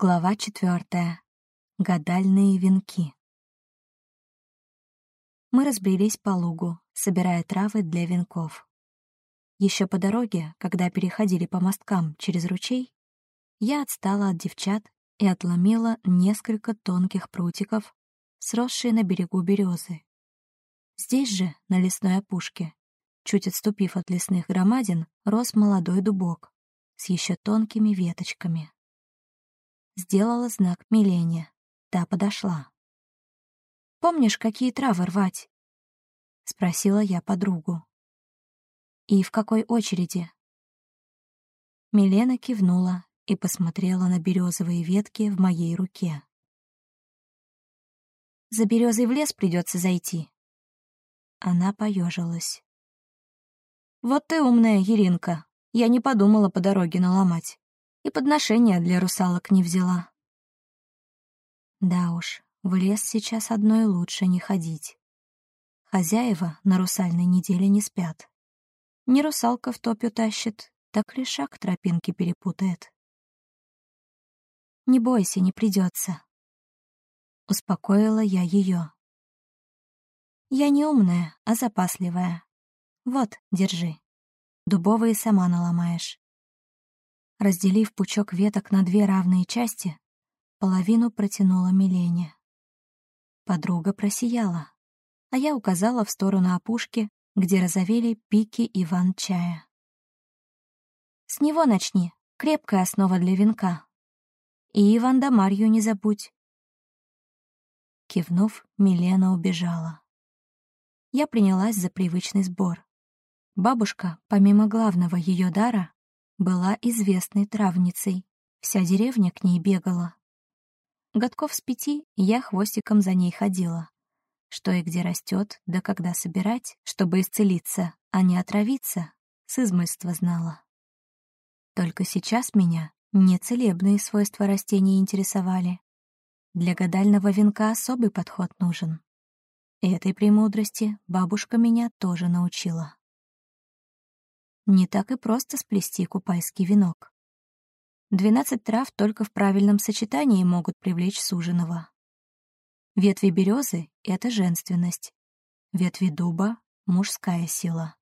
Глава четвертая. Гадальные венки. Мы разбрелись по лугу, собирая травы для венков. Еще по дороге, когда переходили по мосткам через ручей, я отстала от девчат и отломила несколько тонких прутиков, сросшие на берегу березы. Здесь же, на лесной опушке, чуть отступив от лесных громадин, рос молодой дубок с еще тонкими веточками. Сделала знак Милене. Та подошла. «Помнишь, какие травы рвать?» — спросила я подругу. «И в какой очереди?» Милена кивнула и посмотрела на березовые ветки в моей руке. «За березой в лес придется зайти». Она поежилась. «Вот ты умная, Еринка. Я не подумала по дороге наломать и подношения для русалок не взяла. Да уж, в лес сейчас одной лучше не ходить. Хозяева на русальной неделе не спят. Не русалка в топь утащит, так лишак тропинки перепутает. «Не бойся, не придется. Успокоила я ее. «Я не умная, а запасливая. Вот, держи. Дубовые сама наломаешь. Разделив пучок веток на две равные части, половину протянула Милене. Подруга просияла, а я указала в сторону опушки, где разовели пики Иван-чая. «С него начни, крепкая основа для венка. И Иван да Марью не забудь». Кивнув, Милена убежала. Я принялась за привычный сбор. Бабушка, помимо главного ее дара, была известной травницей. Вся деревня к ней бегала. Годков с пяти я хвостиком за ней ходила. Что и где растет, да когда собирать, чтобы исцелиться, а не отравиться, с измольства знала. Только сейчас меня не целебные свойства растений интересовали. Для гадального венка особый подход нужен. Этой премудрости бабушка меня тоже научила. Не так и просто сплести купайский венок. Двенадцать трав только в правильном сочетании могут привлечь суженого. Ветви березы — это женственность. Ветви дуба — мужская сила.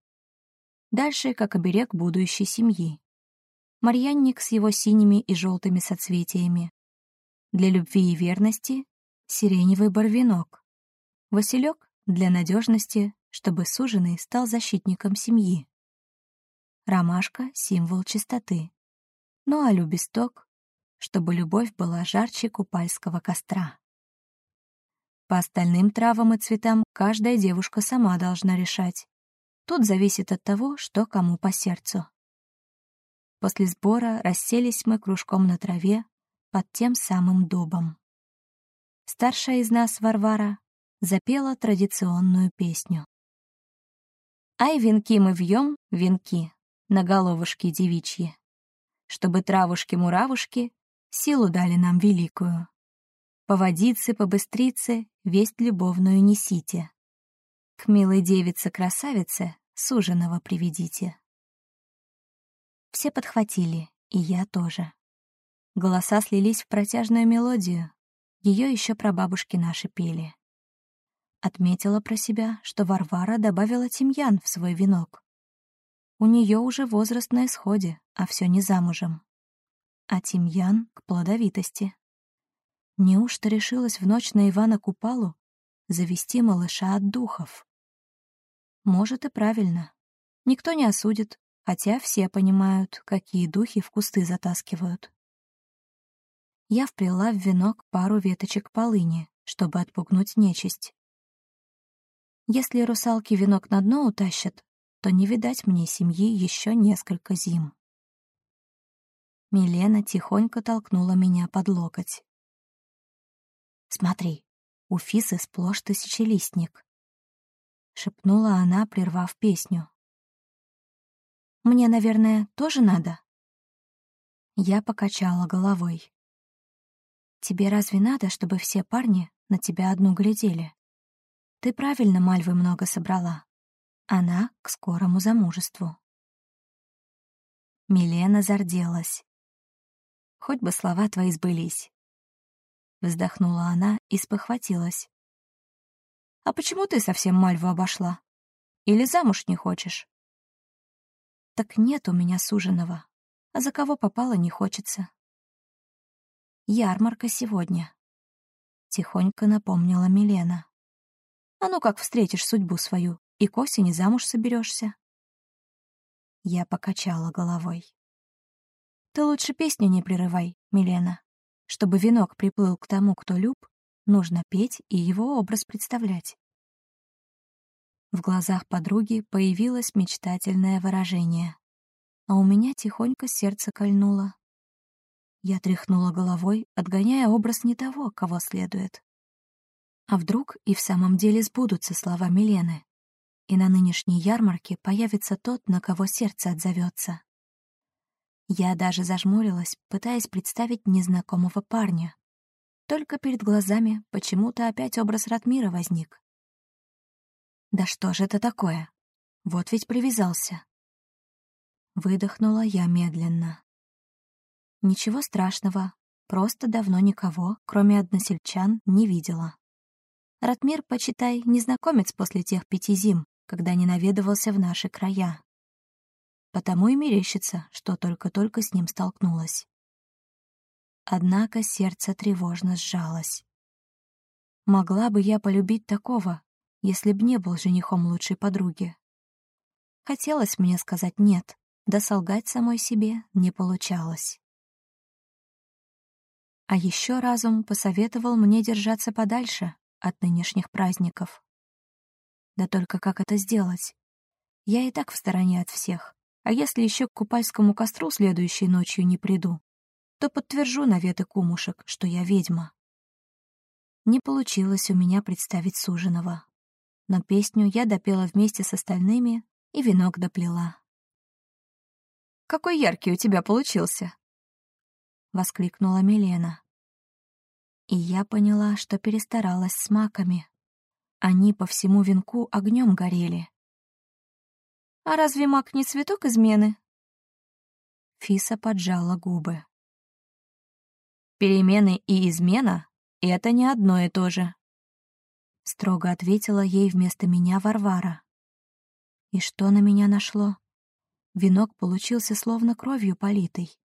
Дальше как оберег будущей семьи. Марьянник с его синими и желтыми соцветиями. Для любви и верности — сиреневый барвинок. Василек — для надежности, чтобы суженый стал защитником семьи. Ромашка — символ чистоты. Ну а любесток — чтобы любовь была жарче купальского костра. По остальным травам и цветам каждая девушка сама должна решать. Тут зависит от того, что кому по сердцу. После сбора расселись мы кружком на траве под тем самым дубом. Старшая из нас, Варвара, запела традиционную песню. «Ай, венки мы вьем, венки, на головушки девичьи, чтобы травушки-муравушки силу дали нам великую. По водице, по быстрице весть любовную несите. К милой девице-красавице суженого приведите. Все подхватили, и я тоже. Голоса слились в протяжную мелодию. Ее еще прабабушки наши пели. Отметила про себя, что Варвара добавила тимьян в свой венок. У нее уже возраст на исходе, а все не замужем. А тимьян к плодовитости. Неужто решилась в ночь на Ивана Купалу завести малыша от духов? Может и правильно. Никто не осудит, хотя все понимают, какие духи в кусты затаскивают. Я вплела в венок пару веточек полыни, чтобы отпугнуть нечисть. Если русалки венок на дно утащат, то не видать мне семьи еще несколько зим. Милена тихонько толкнула меня под локоть. «Смотри, у Фисы сплошь тысячелистник», — шепнула она, прервав песню. «Мне, наверное, тоже надо?» Я покачала головой. «Тебе разве надо, чтобы все парни на тебя одну глядели? Ты правильно мальвы много собрала. Она к скорому замужеству. Милена зарделась. хоть бы слова твои сбылись. Вздохнула она и спохватилась. «А почему ты совсем Мальву обошла? Или замуж не хочешь?» «Так нет у меня суженого, а за кого попало не хочется». «Ярмарка сегодня», — тихонько напомнила Милена. «А ну как встретишь судьбу свою и к осени замуж соберешься?» Я покачала головой. «Ты лучше песню не прерывай, Милена. Чтобы венок приплыл к тому, кто люб, нужно петь и его образ представлять. В глазах подруги появилось мечтательное выражение, а у меня тихонько сердце кольнуло. Я тряхнула головой, отгоняя образ не того, кого следует. А вдруг и в самом деле сбудутся слова Милены, и на нынешней ярмарке появится тот, на кого сердце отзовется. Я даже зажмурилась, пытаясь представить незнакомого парня. Только перед глазами почему-то опять образ Ратмира возник. Да что же это такое? Вот ведь привязался. Выдохнула я медленно. Ничего страшного, просто давно никого, кроме односельчан, не видела. Ратмир, почитай, незнакомец после тех пяти зим, когда не наведывался в наши края потому и мерещится, что только-только с ним столкнулась. Однако сердце тревожно сжалось. Могла бы я полюбить такого, если б не был женихом лучшей подруги. Хотелось мне сказать «нет», да солгать самой себе не получалось. А еще разум посоветовал мне держаться подальше от нынешних праздников. Да только как это сделать? Я и так в стороне от всех. А если еще к купальскому костру следующей ночью не приду, то подтвержу наветы кумушек, что я ведьма. Не получилось у меня представить суженого. Но песню я допела вместе с остальными и венок доплела. «Какой яркий у тебя получился!» — воскликнула Милена. И я поняла, что перестаралась с маками. Они по всему венку огнем горели. А разве маг не цветок измены? Фиса поджала губы. Перемены и измена — это не одно и то же. Строго ответила ей вместо меня Варвара. И что на меня нашло? Венок получился словно кровью политый.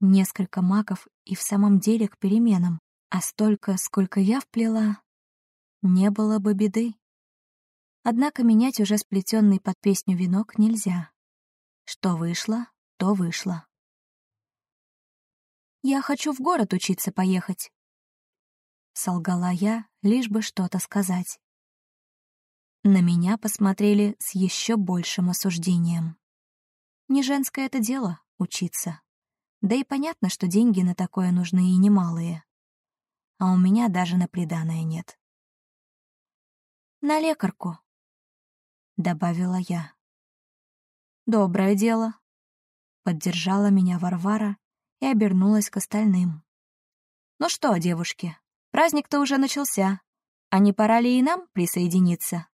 Несколько маков и в самом деле к переменам, а столько, сколько я вплела, не было бы беды. Однако менять уже сплетенный под песню венок нельзя. Что вышло, то вышло. «Я хочу в город учиться поехать», — солгала я, лишь бы что-то сказать. На меня посмотрели с еще большим осуждением. Не женское это дело — учиться. Да и понятно, что деньги на такое нужны и немалые. А у меня даже на приданое нет. «На лекарку», добавила я. «Доброе дело», — поддержала меня Варвара и обернулась к остальным. «Ну что, девушки, праздник-то уже начался, а не пора ли и нам присоединиться?»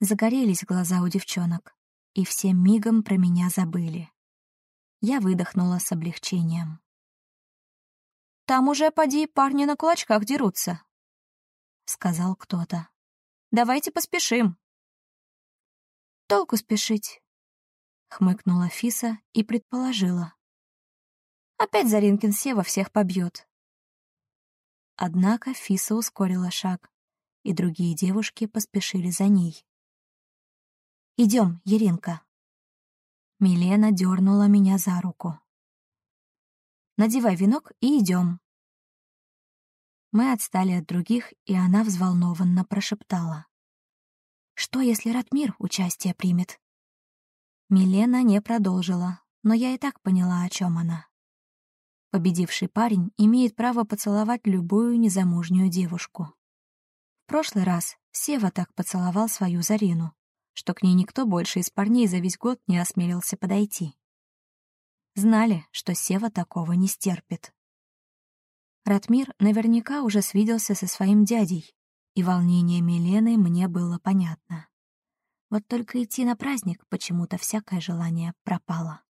Загорелись глаза у девчонок, и все мигом про меня забыли. Я выдохнула с облегчением. «Там уже, поди, парни на кулачках дерутся», — сказал кто-то. «Давайте поспешим». Толку спешить, — хмыкнула Фиса и предположила. Опять Заринкин Сева всех побьет. Однако Фиса ускорила шаг, и другие девушки поспешили за ней. Идем, Еринка. Милена дернула меня за руку. Надевай венок и идем. Мы отстали от других, и она взволнованно прошептала. Что, если Ратмир участие примет? Милена не продолжила, но я и так поняла, о чем она. Победивший парень имеет право поцеловать любую незамужнюю девушку. В прошлый раз Сева так поцеловал свою Зарину, что к ней никто больше из парней за весь год не осмелился подойти. Знали, что Сева такого не стерпит. Ратмир наверняка уже свиделся со своим дядей, и волнение Милены мне было понятно. Вот только идти на праздник почему-то всякое желание пропало.